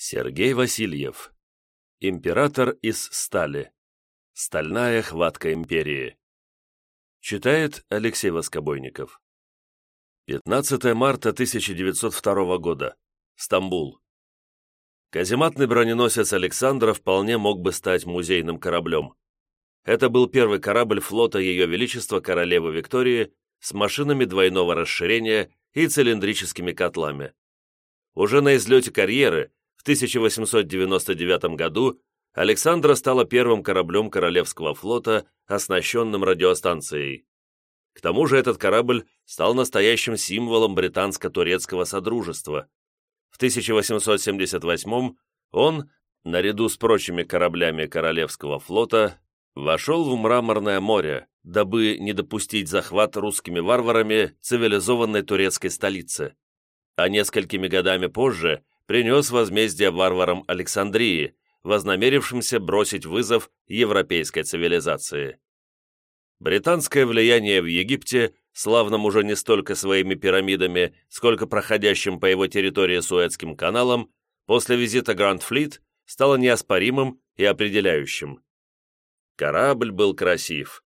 Сергей Васильев. Император из стали. Стальная хватка империи. Читает Алексей Воскобойников. 15 марта 1902 года. Стамбул. Казематный броненосец Александра вполне мог бы стать музейным кораблем. Это был первый корабль флота Ее Величества Королевы Виктории с машинами двойного расширения и цилиндрическими котлами. Уже на излете карьеры в 1899 году Александра стала первым кораблем Королевского флота, оснащенным радиостанцией. К тому же этот корабль стал настоящим символом британско-турецкого содружества. В 1878 он, наряду с прочими кораблями Королевского флота, вошел в Мраморное море, дабы не допустить захват русскими варварами цивилизованной турецкой столицы. А несколькими годами позже принес возмездие варварам Александрии, вознамерившимся бросить вызов европейской цивилизации. Британское влияние в Египте, славном уже не столько своими пирамидами, сколько проходящим по его территории Суэцким каналом, после визита Гранд-Флит стало неоспоримым и определяющим. Корабль был красив.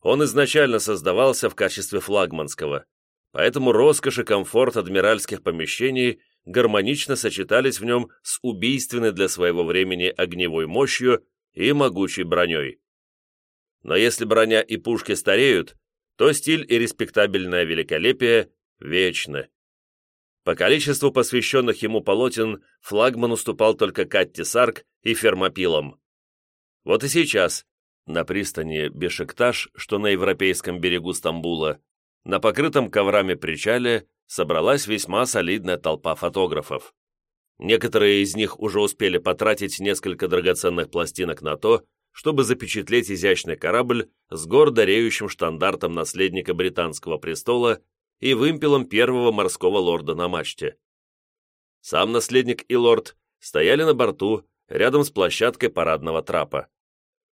Он изначально создавался в качестве флагманского, поэтому роскошь и комфорт адмиральских помещений – гармонично сочетались в нем с убийственной для своего времени огневой мощью и могучей броней. Но если броня и пушки стареют, то стиль и респектабельное великолепие вечны. По количеству посвященных ему полотен флагман уступал только Катти Сарк и Фермопилам. Вот и сейчас, на пристани Бешекташ, что на европейском берегу Стамбула, на покрытом коврами причале собралась весьма солидная толпа фотографов. Некоторые из них уже успели потратить несколько драгоценных пластинок на то, чтобы запечатлеть изящный корабль с гордо реющим штандартом наследника британского престола и вымпелом первого морского лорда на мачте. Сам наследник и лорд стояли на борту, рядом с площадкой парадного трапа.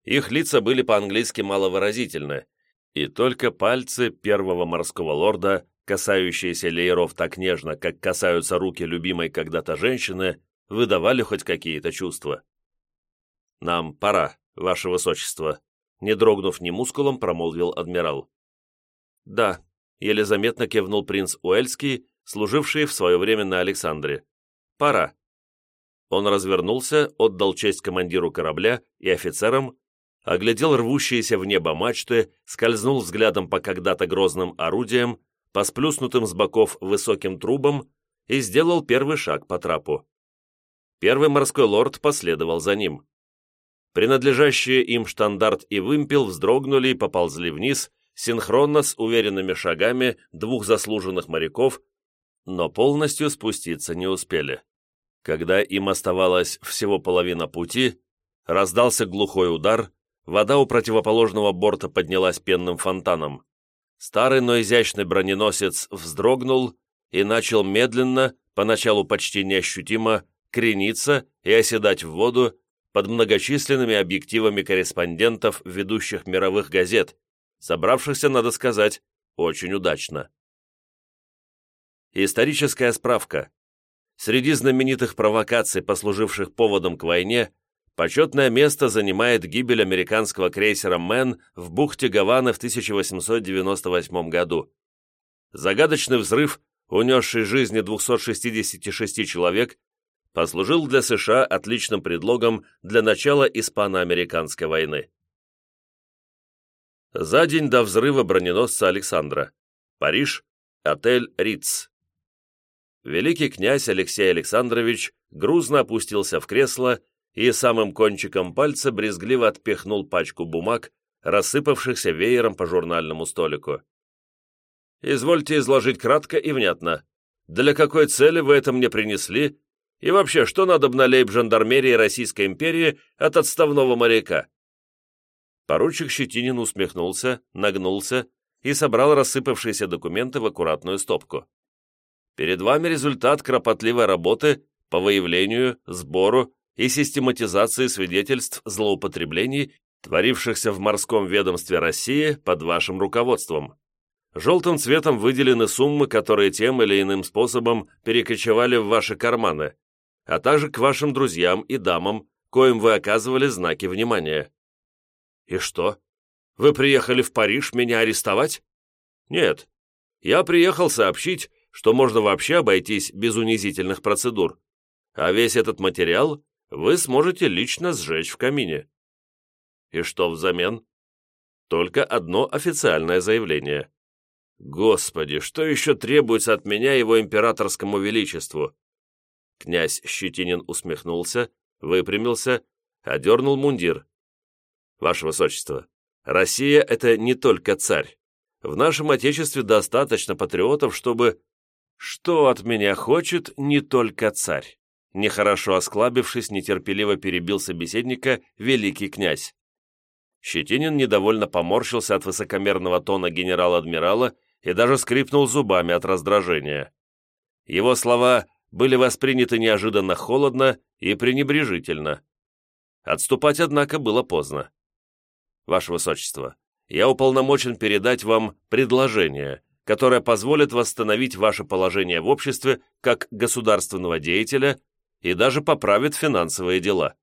Их лица были по-английски маловыразительны, и только пальцы первого морского лорда касающиеся лееров так нежно, как касаются руки любимой когда-то женщины, выдавали хоть какие-то чувства. «Нам пора, ваше высочество», — не дрогнув ни мускулом, промолвил адмирал. «Да», — еле заметно кивнул принц Уэльский, служивший в свое время на Александре. «Пора». Он развернулся, отдал честь командиру корабля и офицерам, оглядел рвущиеся в небо мачты, скользнул взглядом по когда-то грозным орудиям, по сплюснутым с боков высоким трубам и сделал первый шаг по трапу. Первый морской лорд последовал за ним. Принадлежащие им штандарт и вымпел вздрогнули и поползли вниз, синхронно с уверенными шагами двух заслуженных моряков, но полностью спуститься не успели. Когда им оставалось всего половина пути, раздался глухой удар, вода у противоположного борта поднялась пенным фонтаном. Старый, но изящный броненосец вздрогнул и начал медленно, поначалу почти неощутимо, крениться и оседать в воду под многочисленными объективами корреспондентов ведущих мировых газет, собравшихся, надо сказать, очень удачно. Историческая справка. Среди знаменитых провокаций, послуживших поводом к войне, Почетное место занимает гибель американского крейсера «Мэн» в бухте Гаваны в 1898 году. Загадочный взрыв, унесший жизни 266 человек, послужил для США отличным предлогом для начала испано-американской войны. За день до взрыва броненосца Александра. Париж. Отель «Риц». Великий князь Алексей Александрович грузно опустился в кресло и самым кончиком пальца брезгливо отпихнул пачку бумаг, рассыпавшихся веером по журнальному столику. «Извольте изложить кратко и внятно. Для какой цели вы это мне принесли? И вообще, что надо на лейб-жандармерии Российской империи от отставного моряка?» Поручик Щетинин усмехнулся, нагнулся и собрал рассыпавшиеся документы в аккуратную стопку. «Перед вами результат кропотливой работы по выявлению, сбору и систематизации свидетельств злоупотреблений, творившихся в морском ведомстве России под вашим руководством. Желтым цветом выделены суммы, которые тем или иным способом перекочевали в ваши карманы. а также к вашим друзьям и дамам, коим вы оказывали знаки внимания». «И что? Вы приехали в Париж меня арестовать?» «Нет. Я приехал сообщить, что можно вообще обойтись без унизительных процедур, а весь этот материал вы сможете лично сжечь в камине». «И что взамен?» «Только одно официальное заявление. Господи, что еще требуется от меня его императорскому величеству? Князь Щетинин усмехнулся, выпрямился, одернул мундир. Ваше Высочество, Россия — это не только царь. В нашем Отечестве достаточно патриотов, чтобы... Что от меня хочет не только царь? Нехорошо осклабившись, нетерпеливо перебил собеседника великий князь. Щетинин недовольно поморщился от высокомерного тона генерала-адмирала и даже скрипнул зубами от раздражения. Его слова были восприняты неожиданно холодно и пренебрежительно. Отступать, однако, было поздно. «Ваше Высочество, я уполномочен передать вам предложение, которое позволит восстановить ваше положение в обществе как государственного деятеля и даже поправит финансовые дела.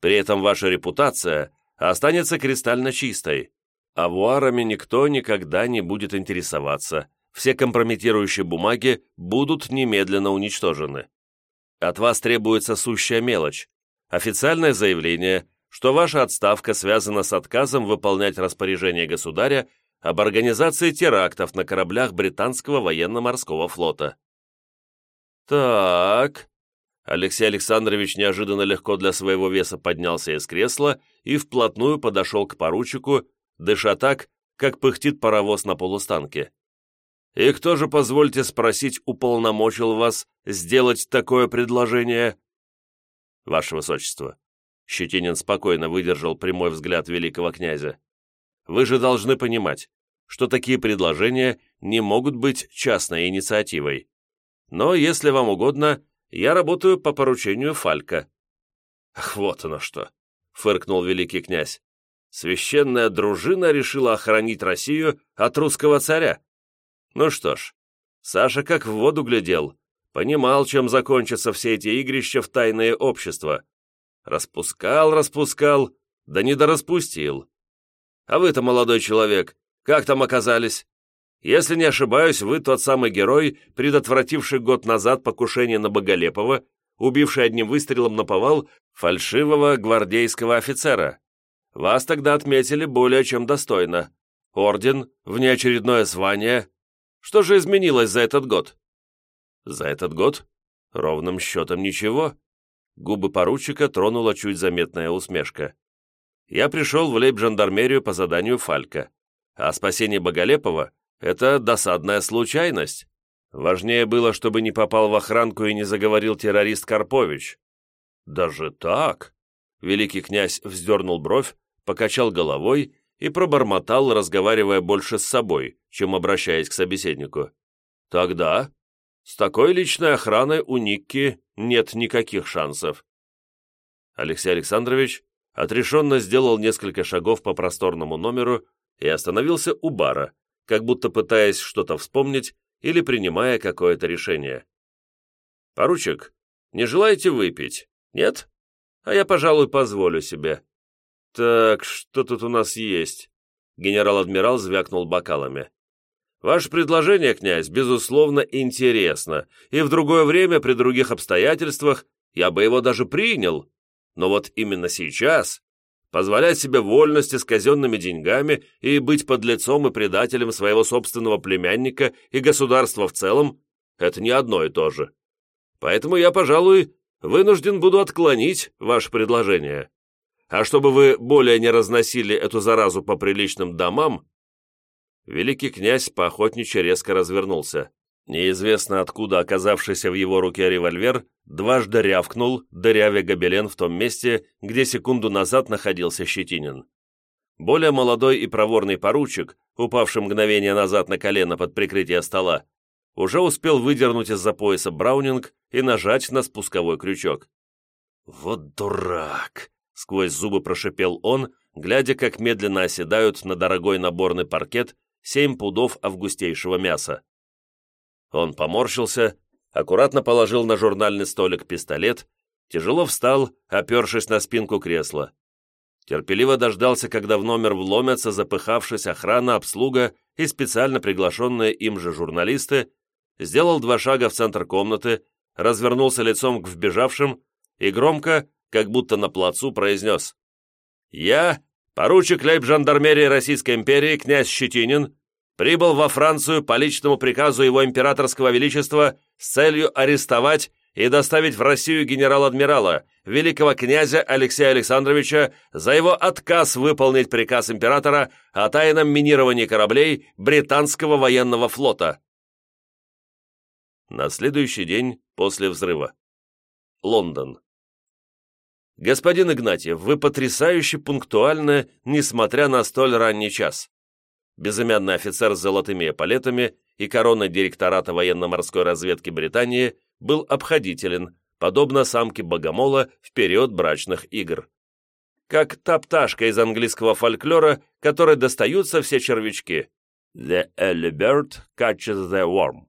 При этом ваша репутация останется кристально чистой, Авуарами никто никогда не будет интересоваться. Все компрометирующие бумаги будут немедленно уничтожены. От вас требуется сущая мелочь. Официальное заявление, что ваша отставка связана с отказом выполнять распоряжение государя об организации терактов на кораблях британского военно-морского флота. Так. Алексей Александрович неожиданно легко для своего веса поднялся из кресла и вплотную подошел к поручику, дыша так, как пыхтит паровоз на полустанке. «И кто же, позвольте спросить, уполномочил вас сделать такое предложение?» «Ваше Высочество», — Щетинин спокойно выдержал прямой взгляд великого князя, «вы же должны понимать, что такие предложения не могут быть частной инициативой. Но, если вам угодно, я работаю по поручению Фалька». «Ах, вот оно что!» — фыркнул великий князь священная дружина решила охранить Россию от русского царя. Ну что ж, Саша как в воду глядел, понимал, чем закончатся все эти игрища в тайное общество. Распускал, распускал, да не дораспустил. А вы-то, молодой человек, как там оказались? Если не ошибаюсь, вы тот самый герой, предотвративший год назад покушение на Боголепова, убивший одним выстрелом на повал фальшивого гвардейского офицера. Вас тогда отметили более чем достойно. Орден, внеочередное звание. Что же изменилось за этот год?» «За этот год? Ровным счетом ничего». Губы поручика тронула чуть заметная усмешка. «Я пришел в лейб-жандармерию по заданию Фалька, а спасение Боголепова — это досадная случайность. Важнее было, чтобы не попал в охранку и не заговорил террорист Карпович». «Даже так?» Великий князь вздернул бровь, покачал головой и пробормотал, разговаривая больше с собой, чем обращаясь к собеседнику. «Тогда с такой личной охраной у Никки нет никаких шансов». Алексей Александрович отрешенно сделал несколько шагов по просторному номеру и остановился у бара, как будто пытаясь что-то вспомнить или принимая какое-то решение. «Поручик, не желаете выпить? Нет? А я, пожалуй, позволю себе. «Так, что тут у нас есть?» Генерал-адмирал звякнул бокалами. «Ваше предложение, князь, безусловно, интересно, и в другое время, при других обстоятельствах, я бы его даже принял. Но вот именно сейчас позволять себе вольности с казенными деньгами и быть подлецом и предателем своего собственного племянника и государства в целом – это не одно и то же. Поэтому я, пожалуй, вынужден буду отклонить ваше предложение. А чтобы вы более не разносили эту заразу по приличным домам...» Великий князь поохотничьи резко развернулся. Неизвестно откуда оказавшийся в его руке револьвер дважды рявкнул, дырявя гобелен в том месте, где секунду назад находился Щетинин. Более молодой и проворный поручик, упавший мгновение назад на колено под прикрытие стола, уже успел выдернуть из-за пояса браунинг и нажать на спусковой крючок. «Вот дурак!» Сквозь зубы прошипел он, глядя, как медленно оседают на дорогой наборный паркет семь пудов августейшего мяса. Он поморщился, аккуратно положил на журнальный столик пистолет, тяжело встал, опершись на спинку кресла. Терпеливо дождался, когда в номер вломятся запыхавшись охрана, обслуга и специально приглашенные им же журналисты, сделал два шага в центр комнаты, развернулся лицом к вбежавшим и громко, как будто на плацу, произнес «Я, поручик лейб-жандармерии Российской империи, князь Щетинин, прибыл во Францию по личному приказу его императорского величества с целью арестовать и доставить в Россию генерал-адмирала, великого князя Алексея Александровича за его отказ выполнить приказ императора о тайном минировании кораблей британского военного флота. На следующий день после взрыва. Лондон. Господин Игнатьев, вы потрясающе пунктуальны, несмотря на столь ранний час. Безымянный офицер с золотыми эполетами и короной директората военно-морской разведки Британии был обходителен, подобно самке богомола в период брачных игр. Как та пташка из английского фольклора, которой достаются все червячки. «The early bird catches the worm».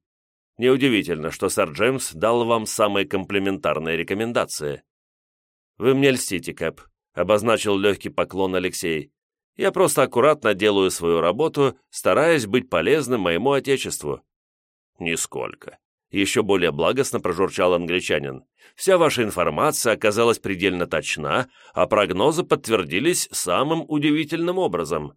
Неудивительно, что сэр Джеймс дал вам самые комплиментарные рекомендации. «Вы мне льстите, Кэп», — обозначил легкий поклон Алексей. «Я просто аккуратно делаю свою работу, стараясь быть полезным моему отечеству». «Нисколько еще более благостно прожурчал англичанин. «Вся ваша информация оказалась предельно точна, а прогнозы подтвердились самым удивительным образом».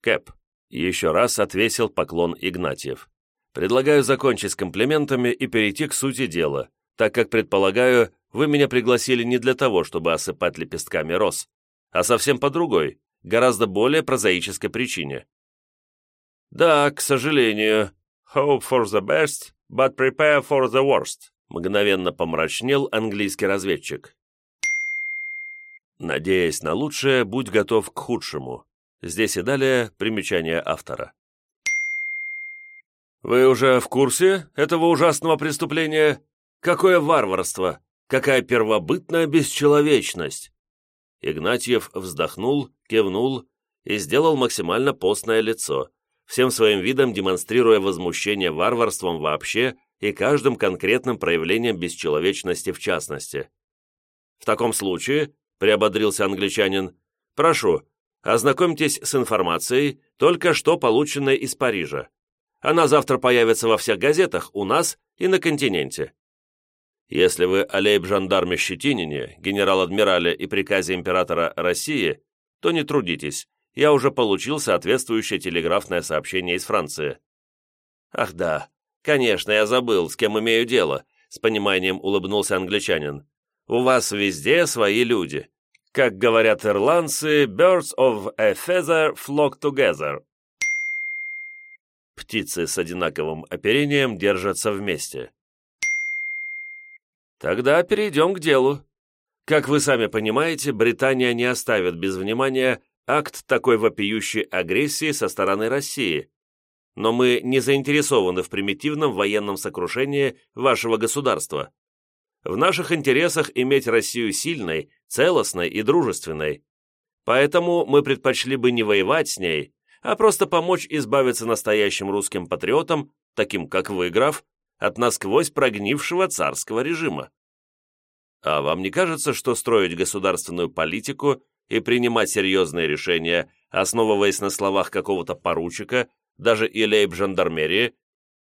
«Кэп», — еще раз отвесил поклон Игнатьев. «Предлагаю закончить с комплиментами и перейти к сути дела, так как, предполагаю, вы меня пригласили не для того, чтобы осыпать лепестками роз, а совсем по другой, гораздо более прозаической причине». «Да, к сожалению. Hope for the best, but prepare for the worst», мгновенно помрачнел английский разведчик. Надеясь на лучшее, будь готов к худшему. Здесь и далее примечание автора. «Вы уже в курсе этого ужасного преступления? Какое варварство! Какая первобытная бесчеловечность!» Игнатьев вздохнул, кивнул и сделал максимально постное лицо, всем своим видом демонстрируя возмущение варварством вообще и каждым конкретным проявлением бесчеловечности в частности. «В таком случае», — приободрился англичанин, — «прошу, ознакомьтесь с информацией, только что полученной из Парижа. Она завтра появится во всех газетах у нас и на континенте». Если вы о лейб-жандарме Щетинине, генерал-адмирале и приказе императора России, то не трудитесь, я уже получил соответствующее телеграфное сообщение из Франции. «Ах да, конечно, я забыл, с кем имею дело», с пониманием улыбнулся англичанин. «У вас везде свои люди. Как говорят ирландцы, birds of a feather flock together». Птицы с одинаковым оперением держатся вместе. Тогда перейдем к делу. Как вы сами понимаете, Британия не оставит без внимания акт такой вопиющей агрессии со стороны России, но мы не заинтересованы в примитивном военном сокрушении вашего государства. В наших интересах иметь Россию сильной, целостной и дружественной. Поэтому мы предпочли бы не воевать с ней, а просто помочь избавиться настоящим русским патриотам, таким как вы, граф, от насквозь прогнившего царского режима. А вам не кажется, что строить государственную политику и принимать серьезные решения, основываясь на словах какого-то поручика, даже и лейб-жандармерии,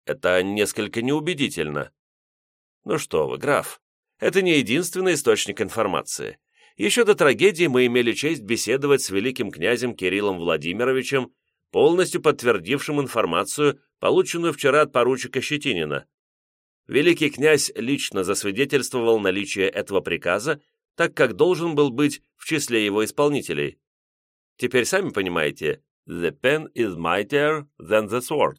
это несколько неубедительно. Ну что вы, граф, это не единственный источник информации. Еще до трагедии мы имели честь беседовать с великим князем Кириллом Владимировичем, полностью подтвердившим информацию, полученную вчера от поручика Щетинина. Великий князь лично засвидетельствовал наличие этого приказа так как должен был быть в числе его исполнителей. Теперь сами понимаете, the pen is mightier than the sword.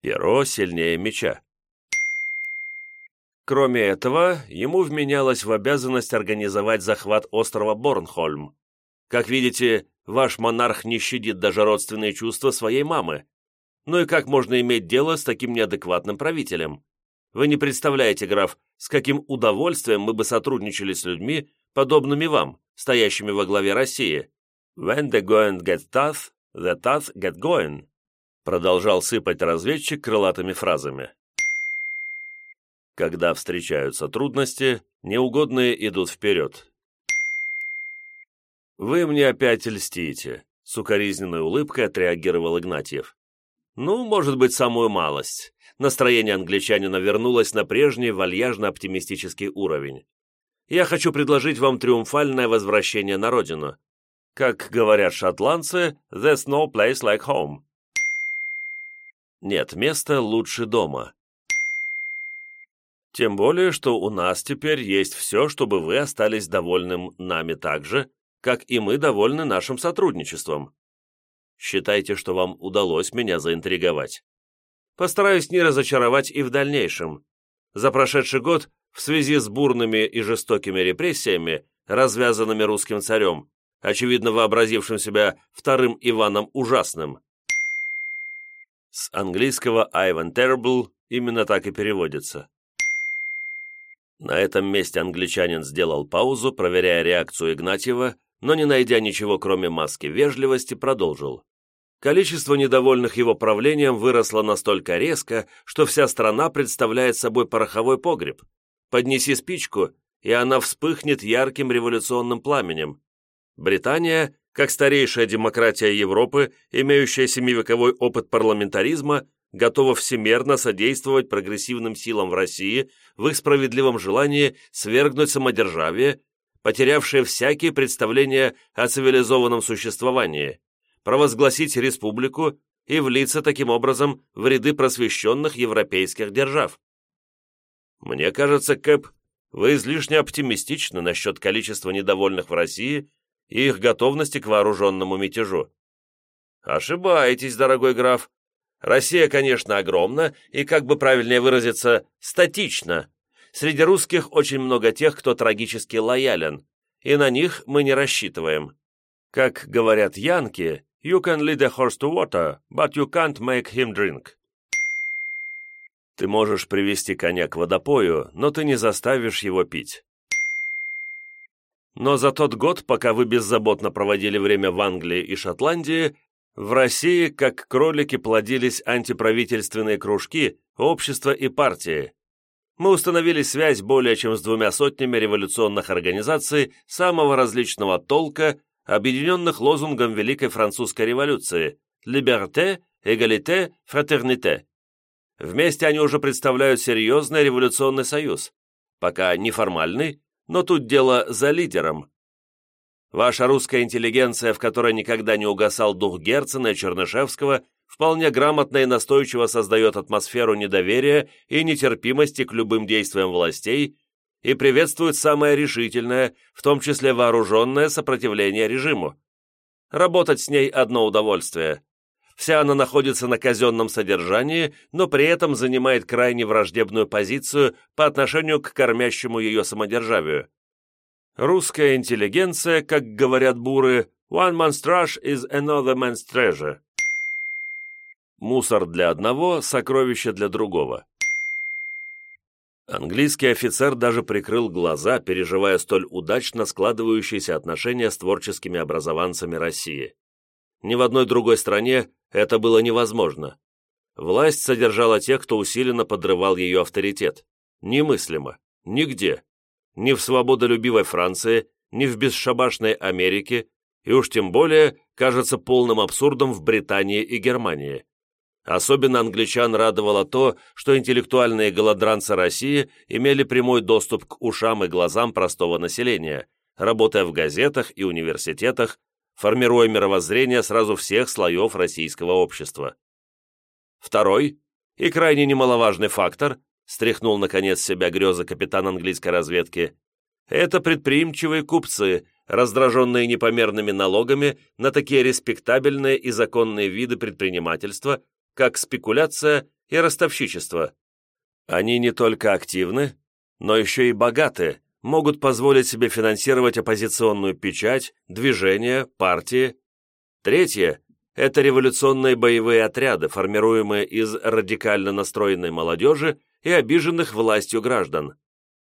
Перо сильнее меча. Кроме этого, ему вменялось в обязанность организовать захват острова Борнхольм. Как видите, ваш монарх не щадит даже родственные чувства своей мамы. Ну и как можно иметь дело с таким неадекватным правителем? Вы не представляете, граф, с каким удовольствием мы бы сотрудничали с людьми, подобными вам, стоящими во главе России. When the going get tough, the tough get going», продолжал сыпать разведчик крылатыми фразами. Когда встречаются трудности, неугодные идут вперед. «Вы мне опять льстите», — с укоризненной улыбкой отреагировал Игнатьев. «Ну, может быть, самую малость. Настроение англичанина вернулось на прежний вальяжно-оптимистический уровень. Я хочу предложить вам триумфальное возвращение на родину. Как говорят шотландцы, «There's no place like home». Нет места лучше дома. Тем более, что у нас теперь есть все, чтобы вы остались довольным нами так же, как и мы довольны нашим сотрудничеством. Считайте, что вам удалось меня заинтриговать. Постараюсь не разочаровать и в дальнейшем. За прошедший год, в связи с бурными и жестокими репрессиями, развязанными русским царем, очевидно вообразившим себя вторым Иваном Ужасным, с английского «Ivan Terrible» именно так и переводится. На этом месте англичанин сделал паузу, проверяя реакцию Игнатьева, но не найдя ничего, кроме маски вежливости, продолжил. Количество недовольных его правлением выросло настолько резко, что вся страна представляет собой пороховой погреб. Поднеси спичку, и она вспыхнет ярким революционным пламенем. Британия, как старейшая демократия Европы, имеющая семивековой опыт парламентаризма, готова всемерно содействовать прогрессивным силам в России в их справедливом желании свергнуть самодержавие, потерявшее всякие представления о цивилизованном существовании провозгласить республику и влиться таким образом в ряды просвещенных европейских держав. Мне кажется, Кэп, вы излишне оптимистичны насчет количества недовольных в России и их готовности к вооруженному мятежу. Ошибаетесь, дорогой граф. Россия, конечно, огромна и, как бы правильнее выразиться, статична. Среди русских очень много тех, кто трагически лоялен, и на них мы не рассчитываем. Как говорят янки, You can lead a horse to water, but you can't make him drink. Ты можешь привести коня к водопою, но ты не заставишь его пить. Но за тот год, пока вы беззаботно проводили время в Англии и Шотландии, в России, как кролики, плодились антиправительственные кружки, общества и партии. Мы установили связь более чем с двумя сотнями революционных организаций самого различного толка объединенных лозунгом Великой Французской революции «Либерте», «Эгалите», «Фратерните». Вместе они уже представляют серьезный революционный союз, пока неформальный, но тут дело за лидером. Ваша русская интеллигенция, в которой никогда не угасал дух Герцена и Чернышевского, вполне грамотно и настойчиво создает атмосферу недоверия и нетерпимости к любым действиям властей и приветствует самое решительное, в том числе вооруженное сопротивление режиму. Работать с ней одно удовольствие. Вся она находится на казенном содержании, но при этом занимает крайне враждебную позицию по отношению к кормящему ее самодержавию. Русская интеллигенция, как говорят буры, «one man's trash is another man's treasure». Мусор для одного, сокровище для другого. Английский офицер даже прикрыл глаза, переживая столь удачно складывающиеся отношения с творческими образованцами России. Ни в одной другой стране это было невозможно. Власть содержала тех, кто усиленно подрывал ее авторитет. Немыслимо. Нигде. Ни в свободолюбивой Франции, ни в бесшабашной Америке, и уж тем более кажется полным абсурдом в Британии и Германии. Особенно англичан радовало то, что интеллектуальные голодранцы России имели прямой доступ к ушам и глазам простого населения, работая в газетах и университетах, формируя мировоззрение сразу всех слоев российского общества. Второй, и крайне немаловажный фактор, стряхнул наконец себя грезы капитан английской разведки, это предприимчивые купцы, раздраженные непомерными налогами на такие респектабельные и законные виды предпринимательства, как спекуляция и ростовщичество. Они не только активны, но еще и богаты, могут позволить себе финансировать оппозиционную печать, движения, партии. Третье – это революционные боевые отряды, формируемые из радикально настроенной молодежи и обиженных властью граждан.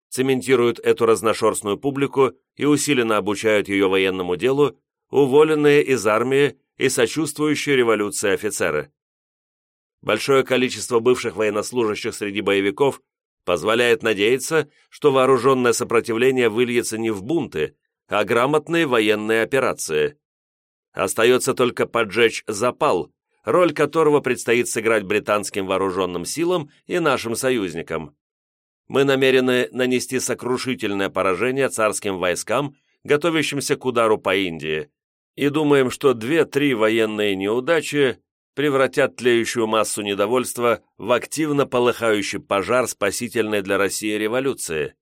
Цементируют эту разношерстную публику и усиленно обучают ее военному делу уволенные из армии и сочувствующие революции офицеры. Большое количество бывших военнослужащих среди боевиков позволяет надеяться, что вооруженное сопротивление выльется не в бунты, а грамотные военные операции. Остается только поджечь запал, роль которого предстоит сыграть британским вооруженным силам и нашим союзникам. Мы намерены нанести сокрушительное поражение царским войскам, готовящимся к удару по Индии, и думаем, что две-три военные неудачи превратят тлеющую массу недовольства в активно полыхающий пожар спасительной для России революции.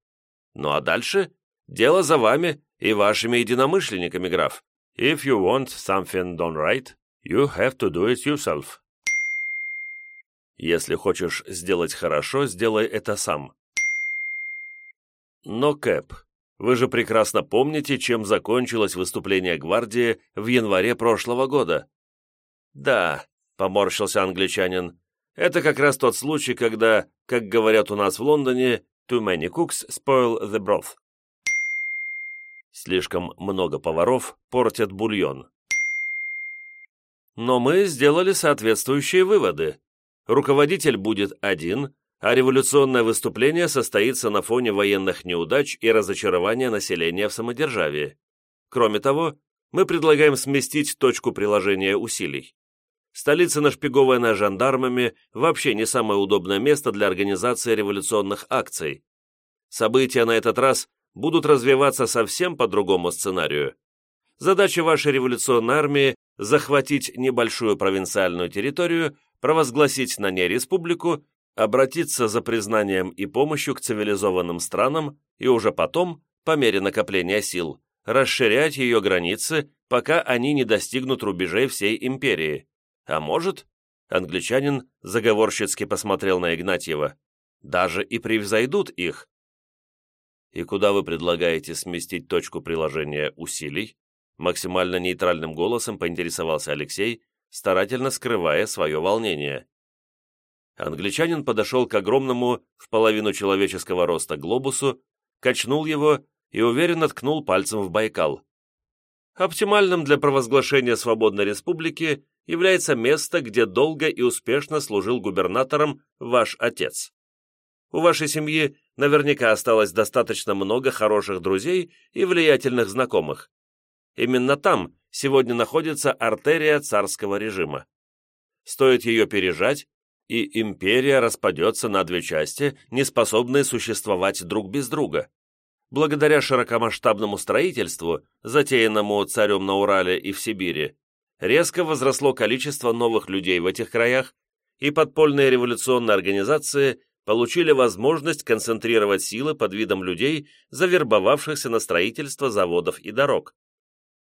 Ну а дальше дело за вами и вашими единомышленниками, граф. If you want something done right, you have to do it yourself. Если хочешь сделать хорошо, сделай это сам. Но, Кэп, вы же прекрасно помните, чем закончилось выступление гвардии в январе прошлого года. Да, поморщился англичанин, это как раз тот случай, когда, как говорят у нас в Лондоне, too many cooks spoil the broth. Слишком много поваров портят бульон. Но мы сделали соответствующие выводы. Руководитель будет один, а революционное выступление состоится на фоне военных неудач и разочарования населения в самодержавии. Кроме того, мы предлагаем сместить точку приложения усилий. Столица, нашпигованная жандармами, вообще не самое удобное место для организации революционных акций. События на этот раз будут развиваться совсем по другому сценарию. Задача вашей революционной армии – захватить небольшую провинциальную территорию, провозгласить на ней республику, обратиться за признанием и помощью к цивилизованным странам и уже потом, по мере накопления сил, расширять ее границы, пока они не достигнут рубежей всей империи. А может, англичанин заговорщицки посмотрел на Игнатьева, даже и превзойдут их. И куда вы предлагаете сместить точку приложения усилий? Максимально нейтральным голосом поинтересовался Алексей, старательно скрывая свое волнение. Англичанин подошел к огромному, в половину человеческого роста глобусу, качнул его и уверенно ткнул пальцем в Байкал. Оптимальным для провозглашения свободной республики является место, где долго и успешно служил губернатором ваш отец. У вашей семьи наверняка осталось достаточно много хороших друзей и влиятельных знакомых. Именно там сегодня находится артерия царского режима. Стоит ее пережать, и империя распадется на две части, не способные существовать друг без друга. Благодаря широкомасштабному строительству, затеянному царем на Урале и в Сибири, резко возросло количество новых людей в этих краях, и подпольные революционные организации получили возможность концентрировать силы под видом людей, завербовавшихся на строительство заводов и дорог.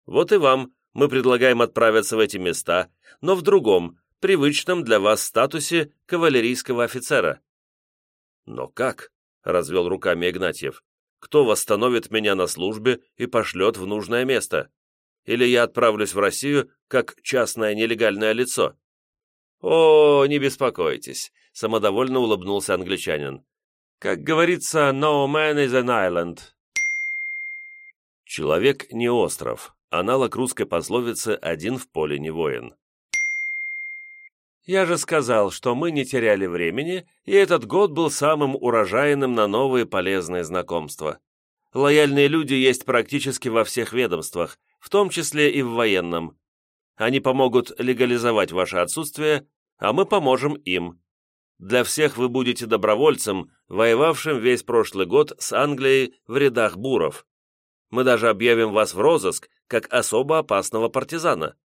Вот и вам мы предлагаем отправиться в эти места, но в другом, привычном для вас статусе кавалерийского офицера. «Но как?» — развел руками Игнатьев. «Кто восстановит меня на службе и пошлет в нужное место? Или я отправлюсь в Россию как частное нелегальное лицо?» «О, не беспокойтесь», — самодовольно улыбнулся англичанин. «Как говорится, no man is an island». Человек не остров, аналог русской пословицы «один в поле не воин». Я же сказал, что мы не теряли времени, и этот год был самым урожайным на новые полезные знакомства. Лояльные люди есть практически во всех ведомствах, в том числе и в военном. Они помогут легализовать ваше отсутствие, а мы поможем им. Для всех вы будете добровольцем, воевавшим весь прошлый год с Англией в рядах буров. Мы даже объявим вас в розыск, как особо опасного партизана.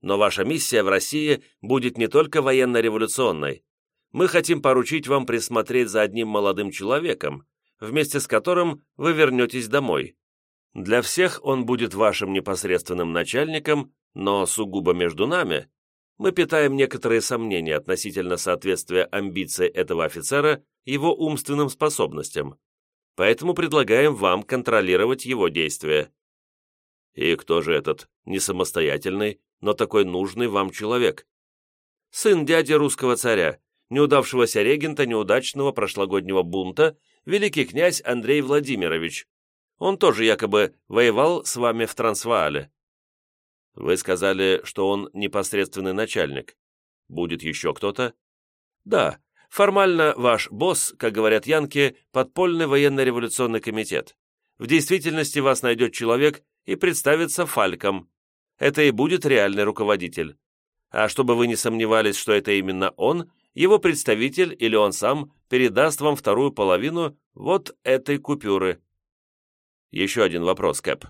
Но ваша миссия в России будет не только военно-революционной. Мы хотим поручить вам присмотреть за одним молодым человеком, вместе с которым вы вернетесь домой. Для всех он будет вашим непосредственным начальником, но сугубо между нами мы питаем некоторые сомнения относительно соответствия амбиций этого офицера его умственным способностям, поэтому предлагаем вам контролировать его действия. И кто же этот не самостоятельный, но такой нужный вам человек? Сын дяди русского царя, неудавшегося регента неудачного прошлогоднего бунта, великий князь Андрей Владимирович. Он тоже якобы воевал с вами в Трансваале. Вы сказали, что он непосредственный начальник. Будет еще кто-то? Да, Формально ваш босс, как говорят янки, подпольный военно-революционный комитет. В действительности вас найдет человек и представится Фальком. Это и будет реальный руководитель. А чтобы вы не сомневались, что это именно он, его представитель или он сам передаст вам вторую половину вот этой купюры. Еще один вопрос, Кэп.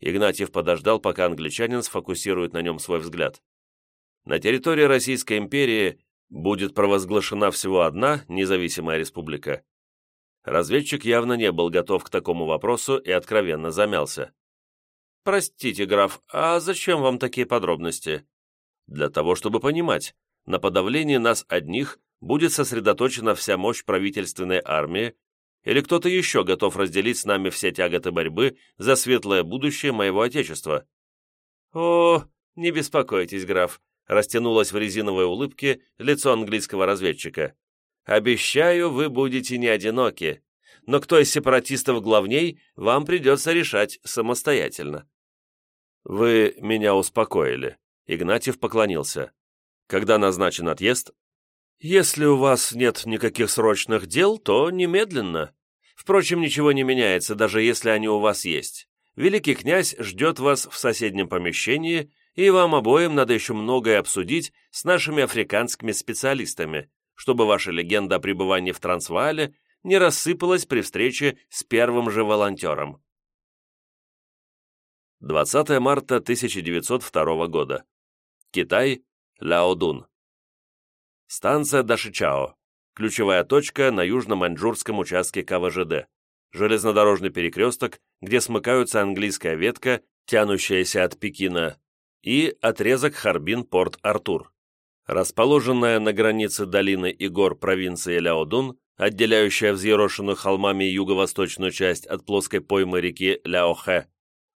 Игнатьев подождал, пока англичанин сфокусирует на нем свой взгляд. На территории Российской империи будет провозглашена всего одна независимая республика. Разведчик явно не был готов к такому вопросу и откровенно замялся. «Простите, граф, а зачем вам такие подробности?» «Для того, чтобы понимать, на подавлении нас одних будет сосредоточена вся мощь правительственной армии, или кто-то еще готов разделить с нами все тяготы борьбы за светлое будущее моего Отечества?» «О, не беспокойтесь, граф», растянулось в резиновой улыбке лицо английского разведчика. «Обещаю, вы будете не одиноки, но кто из сепаратистов главней, вам придется решать самостоятельно». «Вы меня успокоили», — Игнатьев поклонился. «Когда назначен отъезд?» «Если у вас нет никаких срочных дел, то немедленно. Впрочем, ничего не меняется, даже если они у вас есть. Великий князь ждет вас в соседнем помещении и вам обоим надо еще многое обсудить с нашими африканскими специалистами, чтобы ваша легенда о пребывании в Трансваале не рассыпалась при встрече с первым же волонтером. 20 марта 1902 года. Китай, Ляодун. Станция Дашичао. Ключевая точка на южно-маньчжурском участке КВЖД. Железнодорожный перекресток, где смыкаются английская ветка, тянущаяся от Пекина, и отрезок Харбин-Порт-Артур. Расположенная на границе долины и гор провинции Ляодун, отделяющая взъерошенную холмами юго-восточную часть от плоской поймы реки Ляохэ,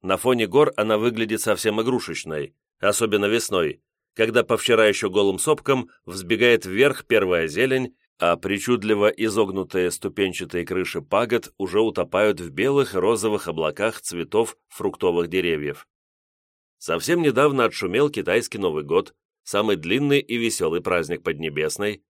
на фоне гор она выглядит совсем игрушечной, особенно весной, когда по вчера еще голым сопкам взбегает вверх первая зелень, а причудливо изогнутые ступенчатые крыши пагод уже утопают в белых розовых облаках цветов фруктовых деревьев. Совсем недавно отшумел китайский Новый год, самый длинный и веселый праздник Поднебесной,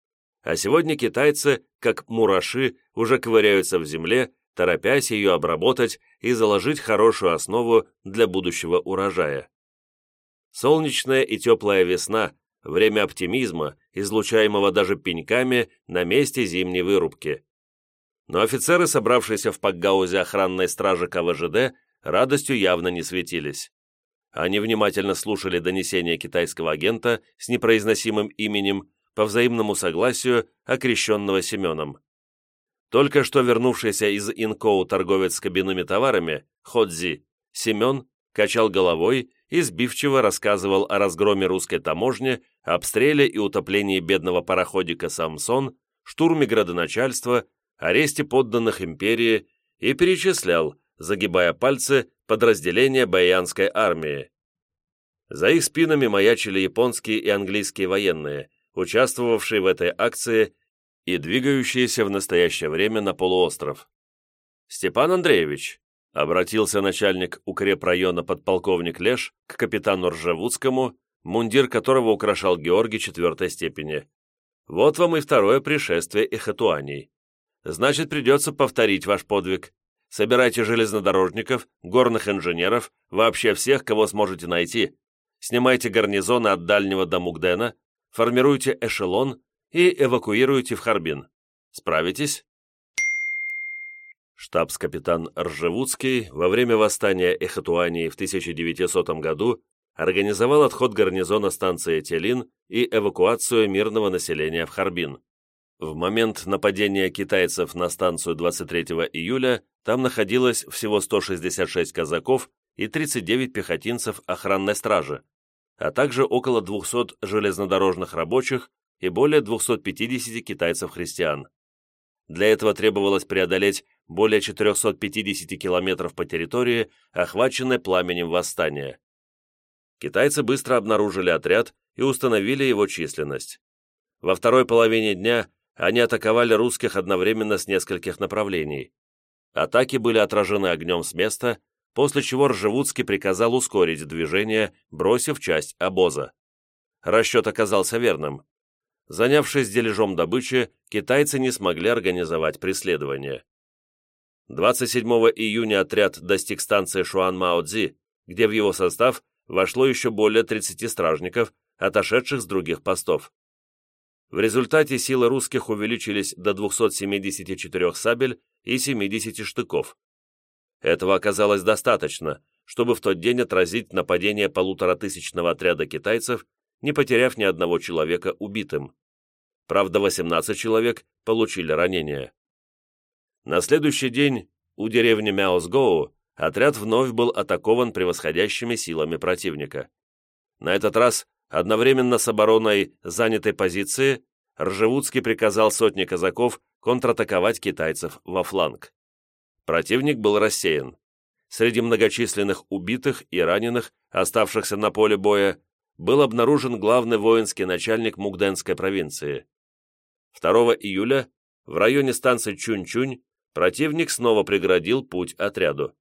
а сегодня китайцы, как мураши, уже ковыряются в земле, торопясь ее обработать и заложить хорошую основу для будущего урожая. Солнечная и теплая весна – время оптимизма, излучаемого даже пеньками на месте зимней вырубки. Но офицеры, собравшиеся в Пакгаузе охранной стражи КВЖД, радостью явно не светились. Они внимательно слушали донесения китайского агента с непроизносимым именем по взаимному согласию, окрещенного Семеном. Только что вернувшийся из Инкоу торговец с кабинными товарами, Ходзи, Семен, качал головой и сбивчиво рассказывал о разгроме русской таможни, обстреле и утоплении бедного пароходика «Самсон», штурме градоначальства, аресте подданных империи и перечислял, загибая пальцы, подразделения Баянской армии. За их спинами маячили японские и английские военные, участвовавшие в этой акции и двигающиеся в настоящее время на полуостров. «Степан Андреевич», — обратился начальник укрепрайона подполковник Леш к капитану Ржевудскому, мундир которого украшал Георгий четвертой степени. «Вот вам и второе пришествие Эхатуаней. Значит, придется повторить ваш подвиг. Собирайте железнодорожников, горных инженеров, вообще всех, кого сможете найти. Снимайте гарнизоны от дальнего до Мугдена, формируйте эшелон и эвакуируйте в Харбин. Справитесь?» Штабс-капитан Ржевудский во время восстания Эхатуании в 1900 году организовал отход гарнизона станции Телин и эвакуацию мирного населения в Харбин. В момент нападения китайцев на станцию 23 июля там находилось всего 166 казаков и 39 пехотинцев охранной стражи, а также около 200 железнодорожных рабочих и более 250 китайцев-христиан. Для этого требовалось преодолеть более 450 километров по территории, охваченной пламенем восстания. Китайцы быстро обнаружили отряд и установили его численность. Во второй половине дня они атаковали русских одновременно с нескольких направлений. Атаки были отражены огнем с места, после чего Ржевудский приказал ускорить движение, бросив часть обоза. Расчет оказался верным. Занявшись дележом добычи, китайцы не смогли организовать преследование. 27 июня отряд достиг станции Шуан-Мао-Дзи, где в его состав вошло еще более 30 стражников, отошедших с других постов. В результате силы русских увеличились до 274 сабель и 70 штыков. Этого оказалось достаточно, чтобы в тот день отразить нападение полуторатысячного отряда китайцев, не потеряв ни одного человека убитым. Правда, 18 человек получили ранения. На следующий день у деревни Мяосгоу отряд вновь был атакован превосходящими силами противника. На этот раз Одновременно с обороной занятой позиции Ржевудский приказал сотне казаков контратаковать китайцев во фланг. Противник был рассеян. Среди многочисленных убитых и раненых, оставшихся на поле боя, был обнаружен главный воинский начальник Мугденской провинции. 2 июля в районе станции Чунь-Чунь противник снова преградил путь отряду.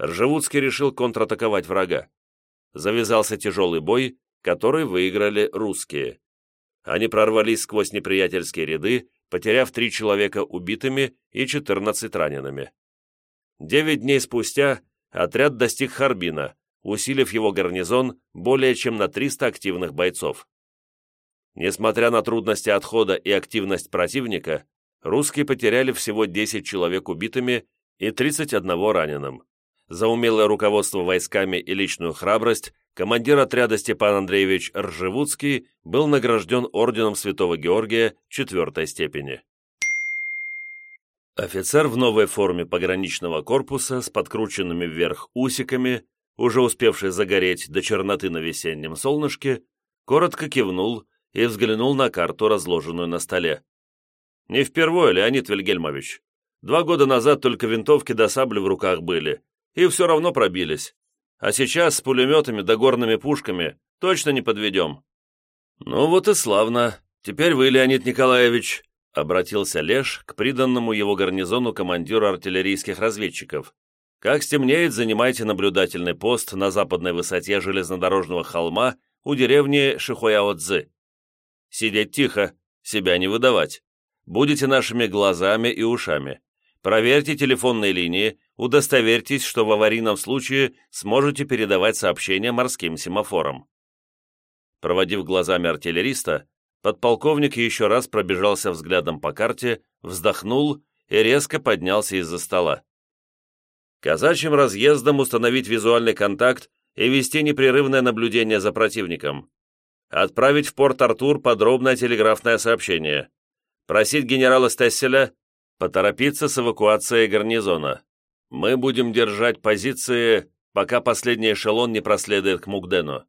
Ржевудский решил контратаковать врага. Завязался тяжелый бой, который выиграли русские. Они прорвались сквозь неприятельские ряды, потеряв три человека убитыми и 14 ранеными. Девять дней спустя отряд достиг Харбина, усилив его гарнизон более чем на 300 активных бойцов. Несмотря на трудности отхода и активность противника, русские потеряли всего 10 человек убитыми и 31 раненым. За умелое руководство войсками и личную храбрость командир отряда Степан Андреевич Ржевудский был награжден орденом Святого Георгия четвертой степени. Офицер в новой форме пограничного корпуса с подкрученными вверх усиками, уже успевший загореть до черноты на весеннем солнышке, коротко кивнул и взглянул на карту, разложенную на столе. «Не впервые, Леонид Вильгельмович. Два года назад только винтовки до сабли в руках были, и все равно пробились. А сейчас с пулеметами да горными пушками точно не подведем». «Ну вот и славно. Теперь вы, Леонид Николаевич», — обратился Леш к приданному его гарнизону командиру артиллерийских разведчиков. «Как стемнеет, занимайте наблюдательный пост на западной высоте железнодорожного холма у деревни Шихуяо-Цзы. Сидеть тихо, себя не выдавать. Будете нашими глазами и ушами. Проверьте телефонные линии, удостоверьтесь, что в аварийном случае сможете передавать сообщения морским семафорам. Проводив глазами артиллериста, подполковник еще раз пробежался взглядом по карте, вздохнул и резко поднялся из-за стола. Казачьим разъездом установить визуальный контакт и вести непрерывное наблюдение за противником. Отправить в порт Артур подробное телеграфное сообщение. Просить генерала Стесселя поторопиться с эвакуацией гарнизона. Мы будем держать позиции, пока последний эшелон не проследует к Мугдену.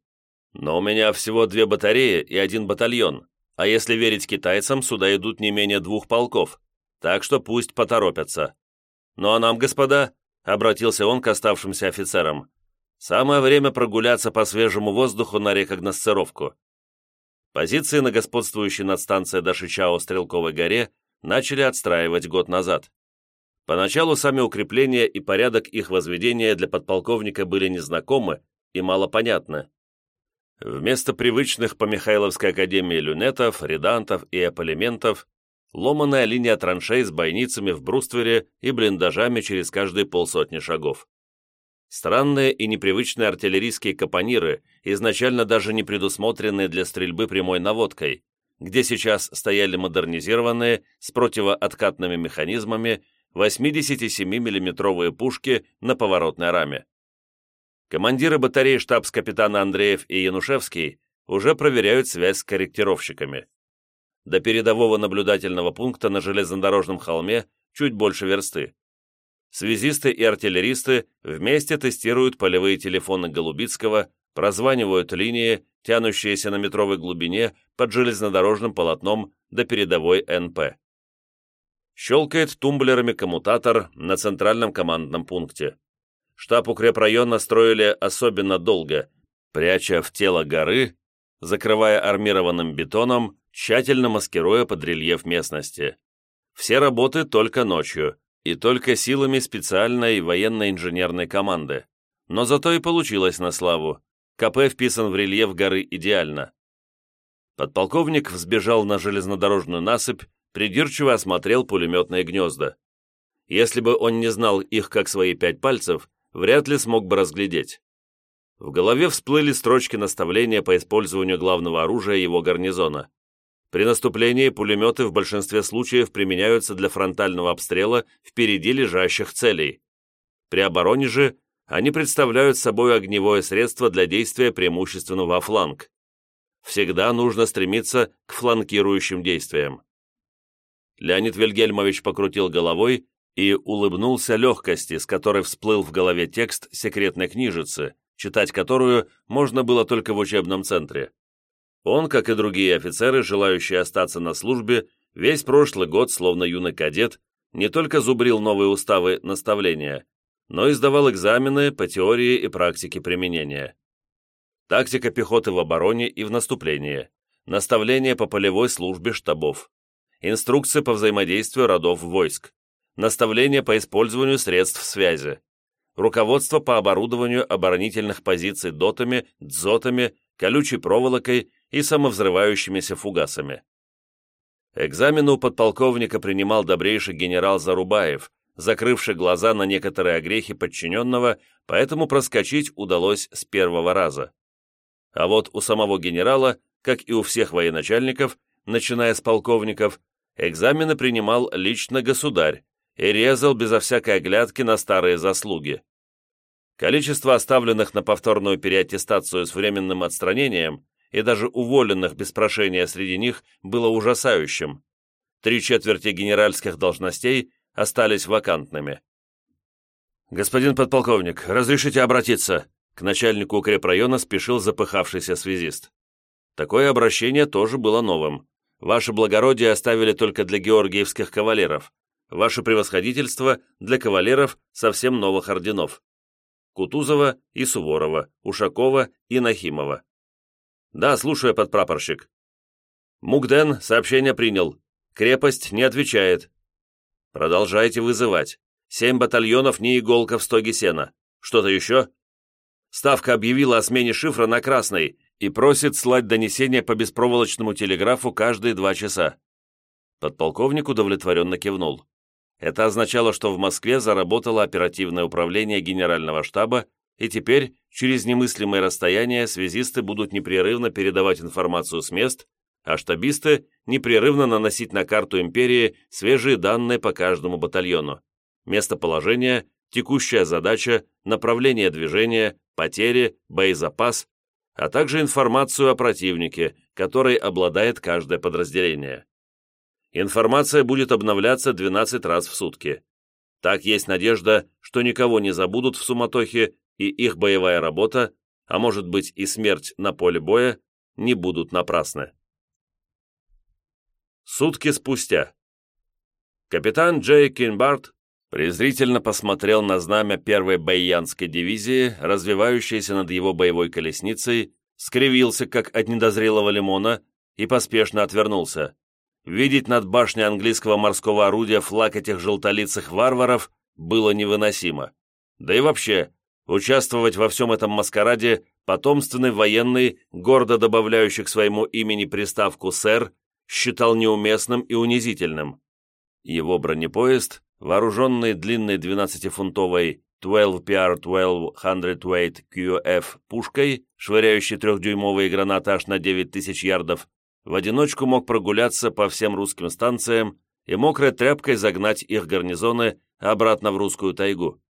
Но у меня всего две батареи и один батальон, а если верить китайцам, сюда идут не менее двух полков, так что пусть поторопятся. Ну а нам, господа, — обратился он к оставшимся офицерам, — самое время прогуляться по свежему воздуху на рекогносцировку. Позиции на господствующей над станцией Дашичао Стрелковой горе начали отстраивать год назад. Поначалу сами укрепления и порядок их возведения для подполковника были незнакомы и малопонятны. Вместо привычных по Михайловской академии люнетов, редантов и аполементов ломаная линия траншей с бойницами в бруствере и блиндажами через каждые полсотни шагов. Странные и непривычные артиллерийские капониры, изначально даже не предусмотренные для стрельбы прямой наводкой, где сейчас стояли модернизированные с противооткатными механизмами 87 миллиметровые пушки на поворотной раме. Командиры батареи штабс-капитана Андреев и Янушевский уже проверяют связь с корректировщиками. До передового наблюдательного пункта на железнодорожном холме чуть больше версты. Связисты и артиллеристы вместе тестируют полевые телефоны Голубицкого, прозванивают линии, тянущиеся на метровой глубине под железнодорожным полотном до передовой НП. Щелкает тумблерами коммутатор на центральном командном пункте. Штаб укрепрайона строили особенно долго, пряча в тело горы, закрывая армированным бетоном, тщательно маскируя под рельеф местности. Все работы только ночью и только силами специальной военно-инженерной команды. Но зато и получилось на славу. КП вписан в рельеф горы идеально. Подполковник взбежал на железнодорожную насыпь, придирчиво осмотрел пулеметные гнезда. Если бы он не знал их как свои пять пальцев, вряд ли смог бы разглядеть. В голове всплыли строчки наставления по использованию главного оружия его гарнизона. При наступлении пулеметы в большинстве случаев применяются для фронтального обстрела впереди лежащих целей. При обороне же они представляют собой огневое средство для действия преимущественно во фланг. Всегда нужно стремиться к фланкирующим действиям. Леонид Вильгельмович покрутил головой и улыбнулся легкости, с которой всплыл в голове текст секретной книжицы, читать которую можно было только в учебном центре. Он, как и другие офицеры, желающие остаться на службе, весь прошлый год, словно юный кадет, не только зубрил новые уставы наставления, но и сдавал экзамены по теории и практике применения. Тактика пехоты в обороне и в наступлении, наставления по полевой службе штабов, инструкции по взаимодействию родов войск, наставления по использованию средств связи, руководство по оборудованию оборонительных позиций дотами, дзотами, колючей проволокой и самовзрывающимися фугасами. Экзамены у подполковника принимал добрейший генерал Зарубаев, закрывший глаза на некоторые огрехи подчиненного, поэтому проскочить удалось с первого раза. А вот у самого генерала, как и у всех военачальников, начиная с полковников, экзамены принимал лично государь и резал безо всякой оглядки на старые заслуги. Количество оставленных на повторную переаттестацию с временным отстранением и даже уволенных без прошения среди них было ужасающим. Три четверти генеральских должностей остались вакантными. «Господин подполковник, разрешите обратиться?» К начальнику укрепрайона спешил запыхавшийся связист. Такое обращение тоже было новым. Ваше благородие оставили только для георгиевских кавалеров. Ваше превосходительство для кавалеров совсем новых орденов. Кутузова и Суворова, Ушакова и Нахимова. Да, слушаю, подпрапорщик. Мугден сообщение принял. Крепость не отвечает. Продолжайте вызывать. Семь батальонов не иголка в стоге сена. Что-то еще? Ставка объявила о смене шифра на красный и просит слать донесение по беспроволочному телеграфу каждые два часа. Подполковник удовлетворенно кивнул. Это означало, что в Москве заработало оперативное управление Генерального штаба, и теперь, через немыслимое расстояние, связисты будут непрерывно передавать информацию с мест, а штабисты непрерывно наносить на карту империи свежие данные по каждому батальону. Местоположение, текущая задача, направление движения, потери, боезапас, а также информацию о противнике, которой обладает каждое подразделение. Информация будет обновляться 12 раз в сутки. Так есть надежда, что никого не забудут в суматохе, и их боевая работа, а может быть и смерть на поле боя, не будут напрасны. Сутки спустя. Капитан Джей Кинбарт презрительно посмотрел на знамя первой Байянской дивизии, развивающейся над его боевой колесницей, скривился, как от недозрелого лимона, и поспешно отвернулся. Видеть над башней английского морского орудия флаг этих желтолицых варваров было невыносимо. Да и вообще, участвовать во всем этом маскараде потомственный военный, гордо добавляющий к своему имени приставку «сэр», считал неуместным и унизительным. Его бронепоезд, вооруженный длинной 12-фунтовой 12PR-1200 Weight QF пушкой, швыряющей трехдюймовые гранаты аж на 9000 ярдов, в одиночку мог прогуляться по всем русским станциям и мокрой тряпкой загнать их гарнизоны обратно в русскую тайгу.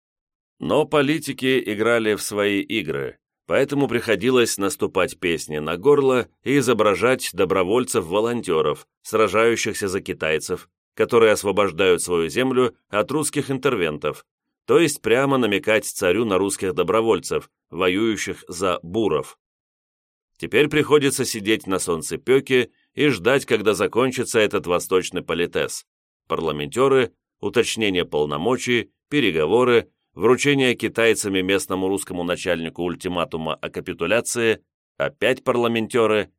Но политики играли в свои игры, поэтому приходилось наступать песни на горло и изображать добровольцев-волонтеров, сражающихся за китайцев, которые освобождают свою землю от русских интервентов, то есть прямо намекать царю на русских добровольцев, воюющих за буров. Теперь приходится сидеть на солнцепеке и ждать, когда закончится этот восточный политез. Парламентеры, уточнение полномочий, переговоры, вручение китайцами местному русскому начальнику ультиматума о капитуляции, опять парламентеры,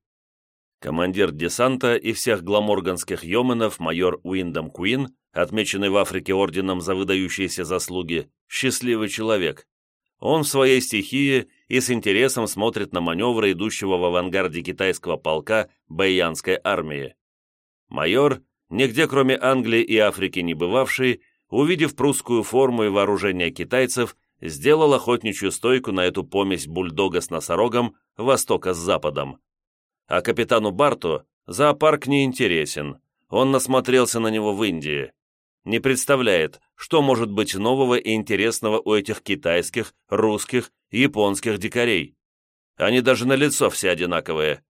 командир десанта и всех гламорганских йоменов майор Уиндом Куин, отмеченный в Африке орденом за выдающиеся заслуги, счастливый человек. Он в своей стихии и с интересом смотрит на маневры идущего в авангарде китайского полка Бэйянской армии. Майор, нигде кроме Англии и Африки не бывавший, увидев прусскую форму и вооружение китайцев, сделал охотничью стойку на эту помесь бульдога с носорогом востока с западом. А капитану Барту зоопарк не интересен, он насмотрелся на него в Индии. Не представляет, что может быть нового и интересного у этих китайских, русских японских дикарей. Они даже на лицо все одинаковые.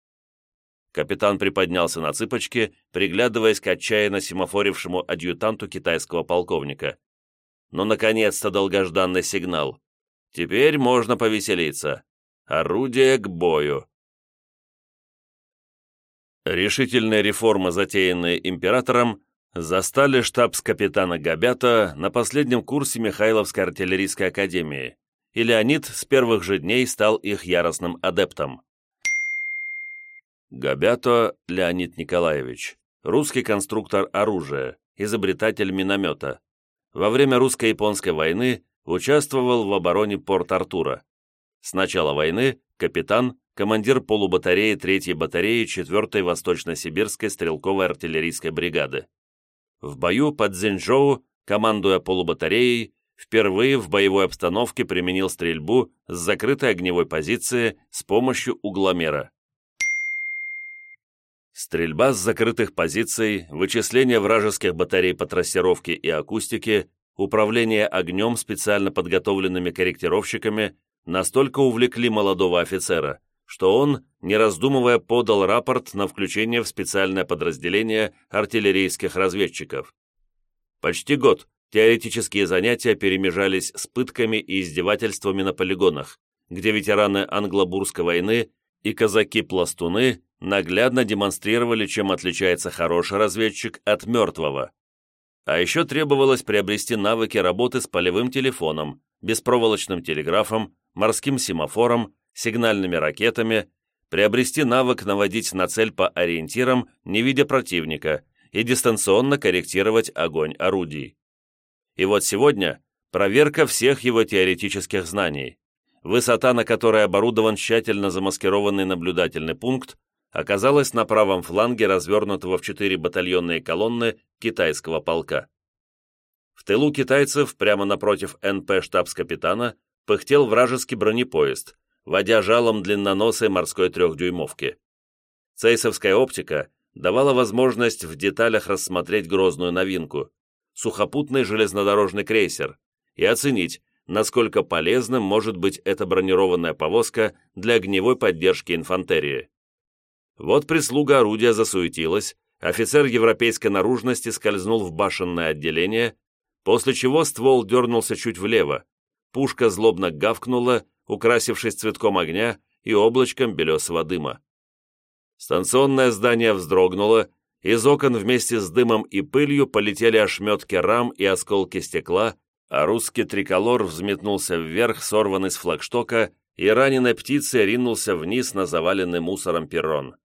Капитан приподнялся на цыпочки, приглядываясь к отчаянно семафорившему адъютанту китайского полковника. Но, наконец-то, долгожданный сигнал. Теперь можно повеселиться. Орудие к бою. Решительные реформы, затеянные императором, застали штабс-капитана Габята на последнем курсе Михайловской артиллерийской академии, и Леонид с первых же дней стал их яростным адептом. Габято Леонид Николаевич, русский конструктор оружия, изобретатель миномета. Во время русско-японской войны участвовал в обороне Порт-Артура. С начала войны капитан, командир полубатареи 3-й батареи 4-й Восточно-Сибирской стрелковой артиллерийской бригады. В бою под Зинчжоу, командуя полубатареей, впервые в боевой обстановке применил стрельбу с закрытой огневой позиции с помощью угломера. Стрельба с закрытых позиций, вычисление вражеских батарей по трассировке и акустике, управление огнем специально подготовленными корректировщиками настолько увлекли молодого офицера, что он, не раздумывая, подал рапорт на включение в специальное подразделение артиллерийских разведчиков. Почти год теоретические занятия перемежались с пытками и издевательствами на полигонах, где ветераны англо-бурской войны и казаки-пластуны наглядно демонстрировали, чем отличается хороший разведчик от мертвого. А еще требовалось приобрести навыки работы с полевым телефоном, беспроволочным телеграфом, морским семафором, сигнальными ракетами, приобрести навык наводить на цель по ориентирам, не видя противника, и дистанционно корректировать огонь орудий. И вот сегодня проверка всех его теоретических знаний. Высота, на которой оборудован тщательно замаскированный наблюдательный пункт, оказалась на правом фланге развернутого в четыре батальонные колонны китайского полка. В тылу китайцев, прямо напротив НП штабс-капитана, пыхтел вражеский бронепоезд, водя жалом длинноносой морской трехдюймовки. Цейсовская оптика давала возможность в деталях рассмотреть грозную новинку – сухопутный железнодорожный крейсер и оценить, насколько полезным может быть эта бронированная повозка для огневой поддержки инфантерии. Вот прислуга орудия засуетилась, офицер европейской наружности скользнул в башенное отделение, после чего ствол дернулся чуть влево, пушка злобно гавкнула, украсившись цветком огня и облачком белесого дыма. Станционное здание вздрогнуло, из окон вместе с дымом и пылью полетели ошметки рам и осколки стекла, а русский триколор взметнулся вверх, сорванный с флагштока, и раненой птицей ринулся вниз на заваленный мусором перрон.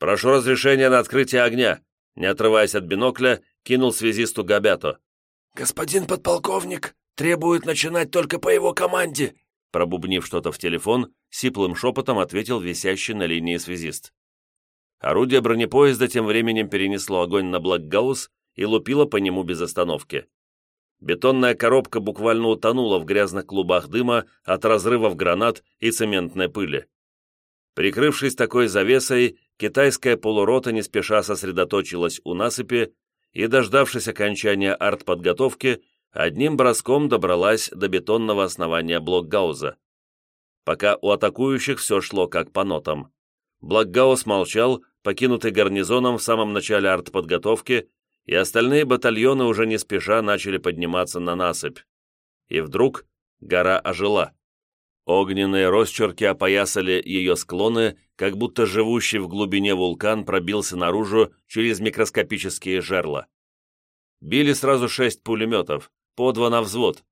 «Прошу разрешения на открытие огня», не отрываясь от бинокля, кинул связисту Габято. «Господин подполковник требует начинать только по его команде», пробубнив что-то в телефон, сиплым шепотом ответил висящий на линии связист. Орудие бронепоезда тем временем перенесло огонь на Блэкгаус и лупило по нему без остановки. Бетонная коробка буквально утонула в грязных клубах дыма от разрывов гранат и цементной пыли. Прикрывшись такой завесой, китайская полурота не спеша сосредоточилась у насыпи и, дождавшись окончания артподготовки, одним броском добралась до бетонного основания блокгауза. Пока у атакующих все шло как по нотам. Блокгаус молчал, покинутый гарнизоном в самом начале артподготовки, и остальные батальоны уже не спеша начали подниматься на насыпь. И вдруг гора ожила. Огненные росчерки опоясали ее склоны, как будто живущий в глубине вулкан пробился наружу через микроскопические жерла. Били сразу шесть пулеметов, по два на взвод.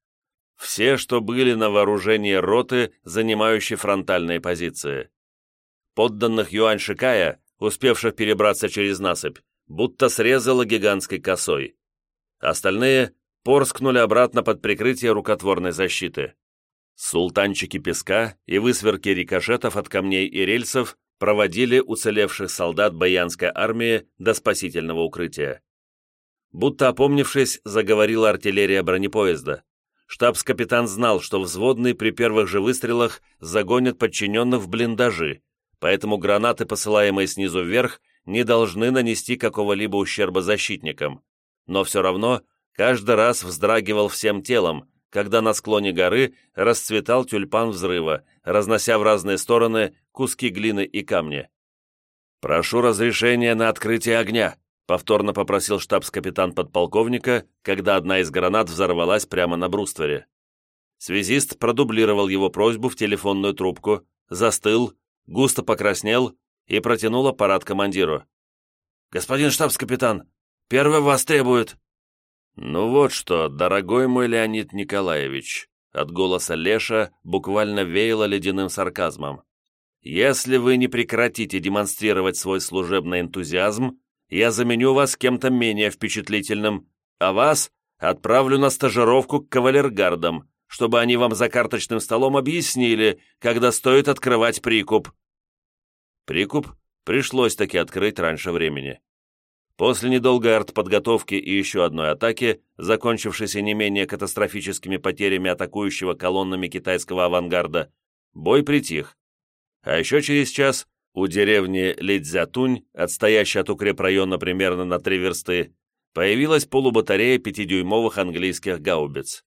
Все, что были на вооружении роты, занимающей фронтальные позиции. Подданных Юань Шикая, успевших перебраться через насыпь, будто срезало гигантской косой. Остальные порскнули обратно под прикрытие рукотворной защиты. Султанчики песка и высверки рикошетов от камней и рельсов проводили уцелевших солдат Баянской армии до спасительного укрытия. Будто опомнившись, заговорила артиллерия бронепоезда. Штабс-капитан знал, что взводные при первых же выстрелах загонят подчиненных в блиндажи, поэтому гранаты, посылаемые снизу вверх, не должны нанести какого-либо ущерба защитникам. Но все равно каждый раз вздрагивал всем телом, когда на склоне горы расцветал тюльпан взрыва, разнося в разные стороны куски глины и камни. «Прошу разрешения на открытие огня», повторно попросил штабс-капитан подполковника, когда одна из гранат взорвалась прямо на бруствере. Связист продублировал его просьбу в телефонную трубку, застыл, густо покраснел и протянул аппарат командиру. «Господин штабс-капитан, первый вас требует». «Ну вот что, дорогой мой Леонид Николаевич», от голоса Леша буквально веяло ледяным сарказмом. «Если вы не прекратите демонстрировать свой служебный энтузиазм, я заменю вас кем-то менее впечатлительным, а вас отправлю на стажировку к кавалергардам, чтобы они вам за карточным столом объяснили, когда стоит открывать прикуп». Прикуп пришлось таки открыть раньше времени. После недолгой артподготовки и еще одной атаки, закончившейся не менее катастрофическими потерями атакующего колоннами китайского авангарда, бой притих. А еще через час у деревни Лидзятунь, отстоящей от укрепрайона примерно на три версты, появилась полубатарея пятидюймовых английских гаубиц.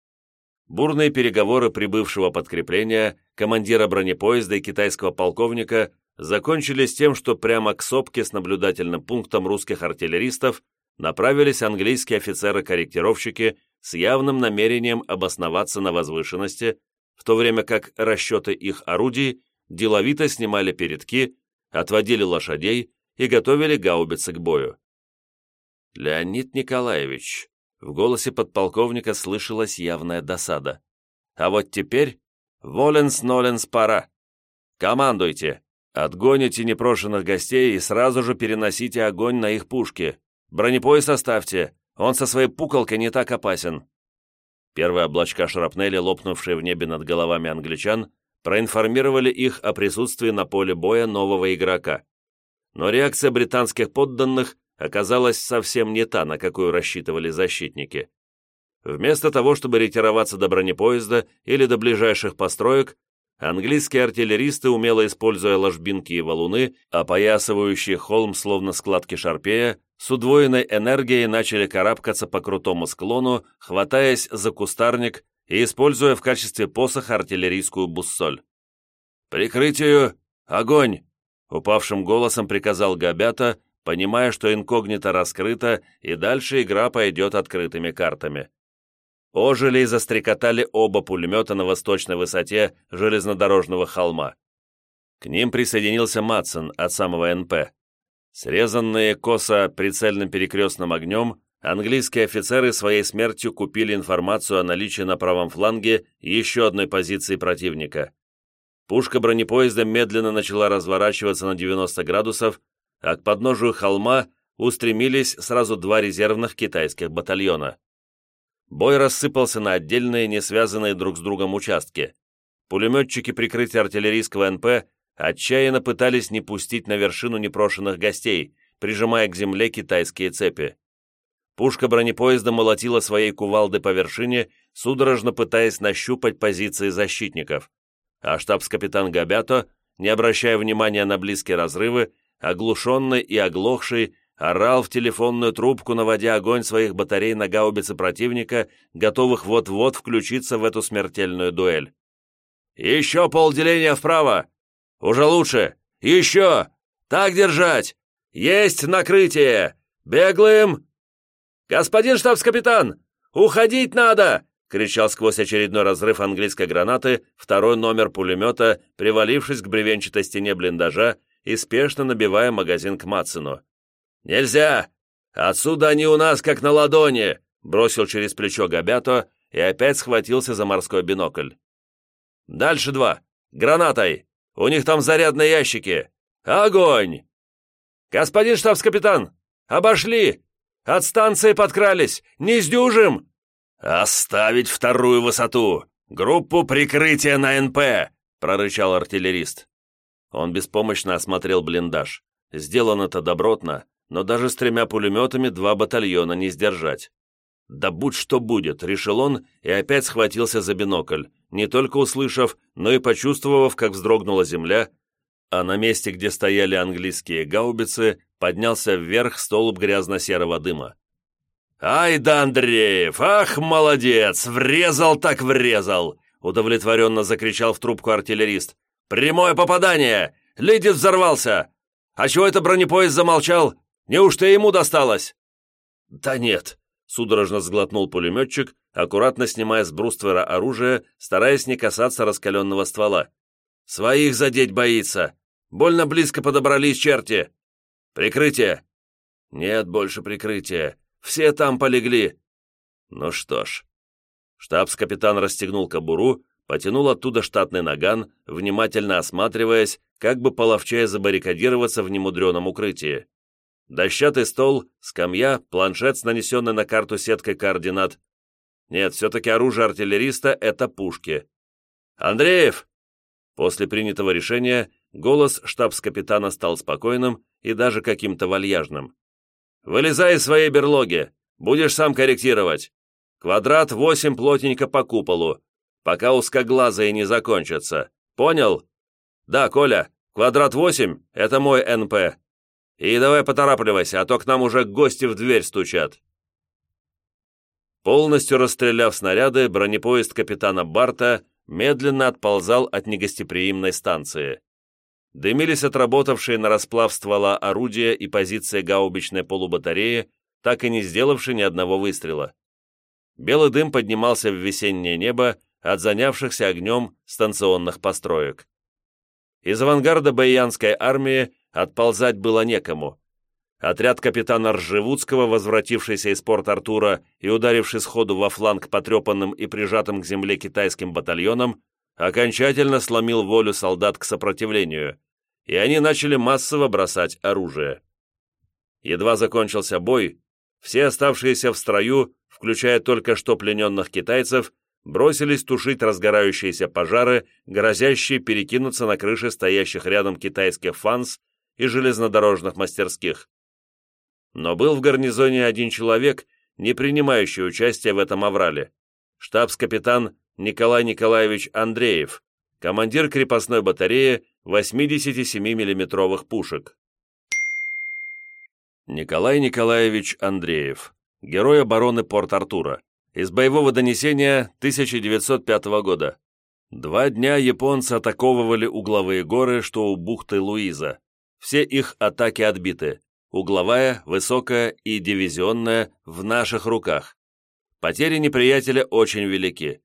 Бурные переговоры прибывшего подкрепления, командира бронепоезда и китайского полковника закончились тем, что прямо к сопке с наблюдательным пунктом русских артиллеристов направились английские офицеры-корректировщики с явным намерением обосноваться на возвышенности, в то время как расчеты их орудий деловито снимали передки отводили лошадей и готовили гаубицы к бою. «Леонид Николаевич», в голосе подполковника слышалась явная досада. «А вот теперь воленс-ноленс пора. Командуйте, отгоните непрошенных гостей и сразу же переносите огонь на их пушки. Бронепояс оставьте, он со своей пуколкой не так опасен». Первые облачка шрапнели, лопнувшие в небе над головами англичан, проинформировали их о присутствии на поле боя нового игрока. Но реакция британских подданных оказалась совсем не та, на какую рассчитывали защитники. Вместо того, чтобы ретироваться до бронепоезда или до ближайших построек, английские артиллеристы, умело используя ложбинки и валуны, опоясывающие холм словно складки шарпея, с удвоенной энергией начали карабкаться по крутому склону, хватаясь за кустарник и используя в качестве посоха артиллерийскую буссоль. «Прикрытию! Огонь!» — упавшим голосом приказал Габята, понимая, что инкогнито раскрыто, и дальше игра пойдет открытыми картами. Ожили и застрекотали оба пулемета на восточной высоте железнодорожного холма. К ним присоединился Матсон от самого НП. Срезанные косо прицельным перекрестным огнем, английские офицеры своей смертью купили информацию о наличии на правом фланге еще одной позиции противника. Пушка бронепоезда медленно начала разворачиваться на 90 градусов, а к подножию холма устремились сразу два резервных китайских батальона. Бой рассыпался на отдельные, не связанные друг с другом участки. Пулеметчики прикрытия артиллерийского НП отчаянно пытались не пустить на вершину непрошенных гостей, прижимая к земле китайские цепи. Пушка бронепоезда молотила своей кувалдой по вершине, судорожно пытаясь нащупать позиции защитников. А штабс-капитан Габято, не обращая внимания на близкие разрывы, оглушенный и оглохший, орал в телефонную трубку, наводя огонь своих батарей на гаубицы противника, готовых вот-вот включиться в эту смертельную дуэль. «Еще полделения вправо! Уже лучше! Еще! Так держать! Есть накрытие! Беглым!» «Господин штабс-капитан! Уходить надо!» — кричал сквозь очередной разрыв английской гранаты второй номер пулемета, привалившись к бревенчатой стене блиндажа и спешно набивая магазин к Матсену. «Нельзя! Отсюда они у нас как на ладони!» — бросил через плечо Габято и опять схватился за морской бинокль. «Дальше два! Гранатой! У них там зарядные ящики! Огонь!» «Господин штабс-капитан! Обошли! От станции подкрались! Не сдюжим!» «Оставить вторую высоту! «Группу прикрытия на НП!» — прорычал артиллерист. Он беспомощно осмотрел блиндаж. Сделано это добротно, но даже с тремя пулеметами два батальона не сдержать. «Да будь что будет», — решил он и опять схватился за бинокль, не только услышав, но и почувствовав, как вздрогнула земля, а на месте, где стояли английские гаубицы, поднялся вверх столб грязно-серого дыма. «Ай да, Андреев! Ах, молодец! Врезал так врезал!» удовлетворенно закричал в трубку артиллерист. «Прямое попадание! Лидит взорвался! А чего это бронепоезд замолчал? Неужто ему досталось?» «Да нет», — судорожно сглотнул пулеметчик, аккуратно снимая с бруствера оружие, стараясь не касаться раскаленного ствола. «Своих задеть боится! Больно близко подобрались черти! Прикрытие!» «Нет больше прикрытия! Все там полегли!» «Ну что ж...» Штабс-капитан расстегнул кобуру, потянул оттуда штатный наган, внимательно осматриваясь, как бы половчая забаррикадироваться в немудреном укрытии. Дощатый стол, скамья, планшет с нанесенной на карту сеткой координат. Нет, все-таки оружие артиллериста — это пушки. «Андреев!» После принятого решения голос штабс-капитана стал спокойным и даже каким-то вальяжным. «Вылезай из своей берлоги! Будешь сам корректировать! Квадрат восемь плотненько по куполу, пока узкоглазые не закончатся. Понял? Да, Коля, квадрат восемь — это мой НП. И давай поторапливайся, а то к нам уже гости в дверь стучат. Полностью расстреляв снаряды, бронепоезд капитана Барта медленно отползал от негостеприимной станции. Дымились отработавшие на расплав ствола орудия и позиции гаубичной полубатареи, так и не сделавшие ни одного выстрела. Белый дым поднимался в весеннее небо от занявшихся огнем станционных построек. Из авангарда Баянской армии отползать было некому. Отряд капитана Ржевудского, возвратившийся из порт Артура и ударивший сходу во фланг потрепанным и прижатым к земле китайским батальоном, окончательно сломил волю солдат к сопротивлению, и они начали массово бросать оружие. Едва закончился бой, все оставшиеся в строю включая только что плененных китайцев, бросились тушить разгорающиеся пожары, грозящие перекинуться на крыши стоящих рядом китайских фанс и железнодорожных мастерских. Но был в гарнизоне один человек, не принимающий участия в этом аврале. Штабс-капитан Николай Николаевич Андреев, командир крепостной батареи 87 миллиметровых пушек. Николай Николаевич Андреев герой обороны Порт-Артура, из боевого донесения 1905 года. Два дня японцы атаковывали угловые горы, что у бухты Луиза. Все их атаки отбиты. Угловая, высокая и дивизионная в наших руках. Потери неприятеля очень велики.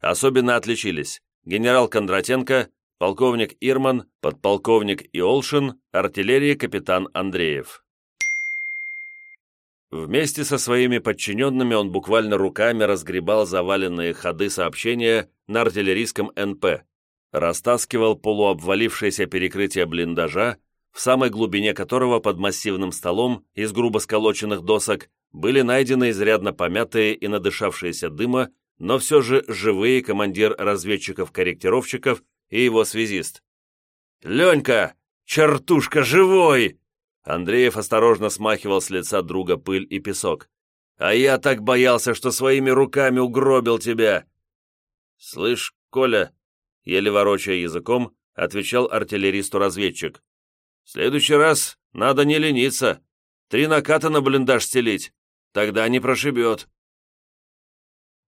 Особенно отличились генерал Кондратенко, полковник Ирман, подполковник Иолшин, артиллерии капитан Андреев. Вместе со своими подчиненными он буквально руками разгребал заваленные ходы сообщения на артиллерийском НП, растаскивал полуобвалившееся перекрытие блиндажа, в самой глубине которого под массивным столом из грубо сколоченных досок были найдены изрядно помятые и надышавшиеся дыма, но все же живые командир разведчиков-корректировщиков и его связист. «Ленька! Чертушка живой!» Андреев осторожно смахивал с лица друга пыль и песок. «А я так боялся, что своими руками угробил тебя!» «Слышь, Коля!» Еле ворочая языком, отвечал артиллеристу-разведчик. «В следующий раз надо не лениться. Три наката на блиндаж стелить. Тогда не прошибет».